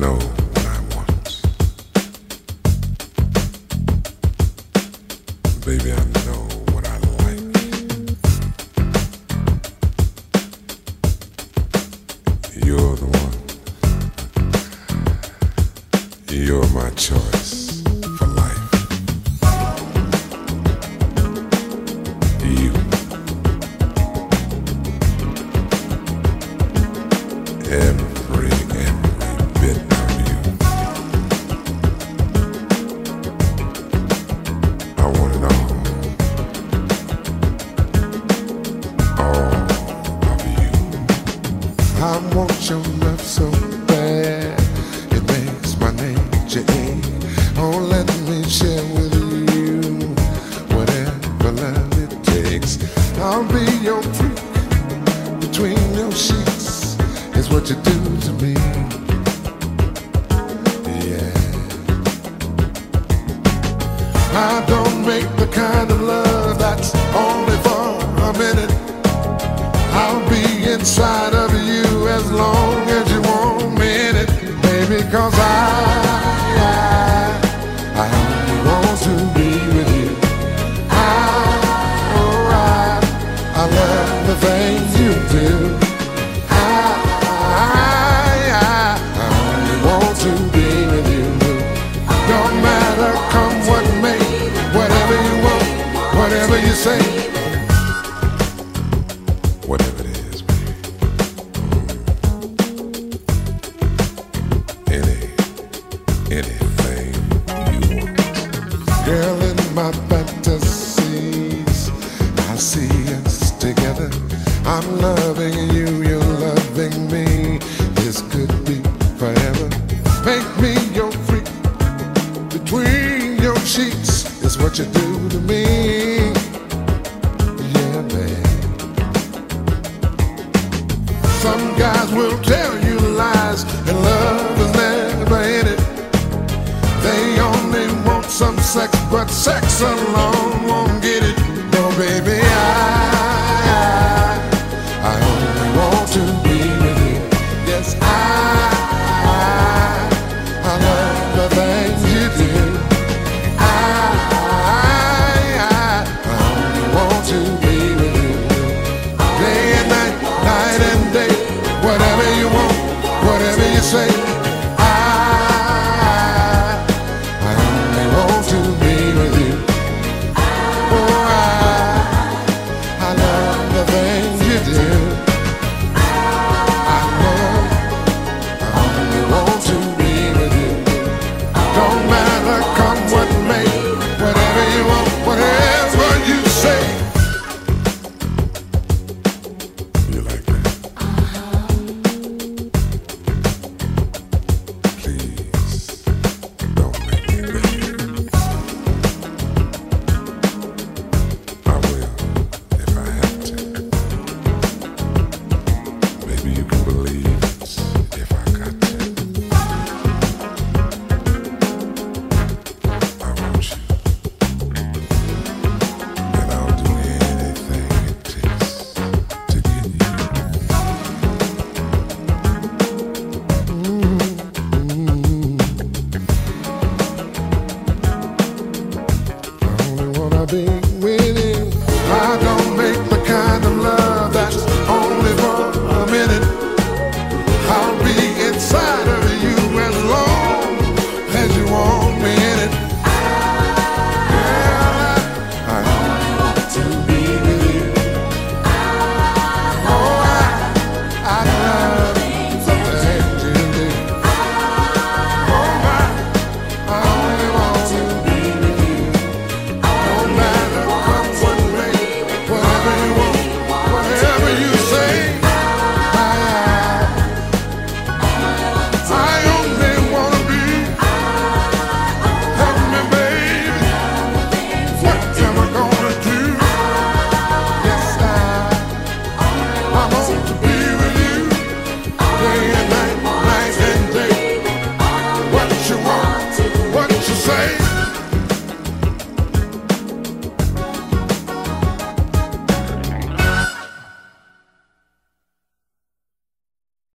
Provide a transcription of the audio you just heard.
know what I want. Baby, I know what I like. You're the one. You're my choice. so bad. It makes my nature ache. Oh, let me share with you whatever love it takes. I'll be your freak between your sheets. It's what you do to me. Yeah. I don't make the kind of love that's only for a minute. I'll be inside of you. say? Whatever it is, baby. Mm. Any, anything you want. Girl, in my fantasies, I see us together. I'm loving you, you're loving me. This could be forever. Make me your freak. Between your cheeks is what you do. sex, but sex alone won't get it, no, baby.